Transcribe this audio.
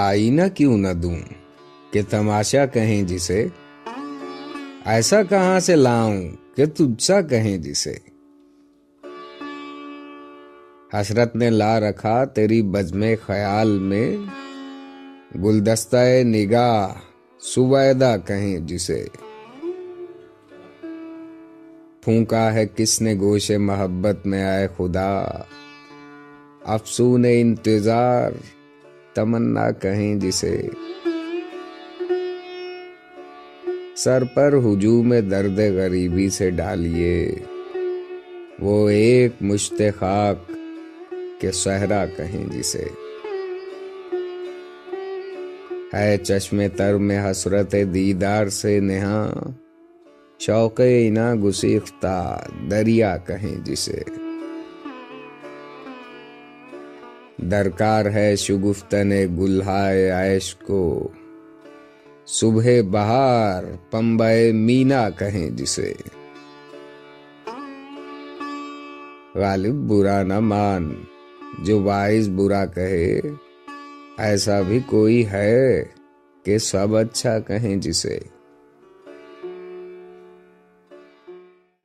آئینہ کیوں نہ دوں کہ تماشا کہیں جسے، ایسا کہاں سے لاؤں کہ تجھ سا کہیں جسے۔ حسرت نے لا رکھا تیری بزم خیال میں، گلدستہ نگاہ سویدہ کہیں جسے۔ پھونکا ہے کس نے گوش محبت میں آئے خدا افسون انتظار تمنا کہیں جسے۔ سر پر ہجوم درد غریبی سے ڈالیے۔ وہ ایک مشت خاک کے صحرا کہیں جسے۔ ہے چشم تر میں حسرت دیدار سے نہا شوق انا گسیختہ دریا کہیں جسے۔ درکار ہے شگفتن گلہائے عیش کو۔ صبح بہار پمبے مینا کہیں جسے۔ غالب برا نہ مان، جو باعث برا کہے۔ ایسا بھی کوئی ہے کہ سب اچھا کہیں جسے۔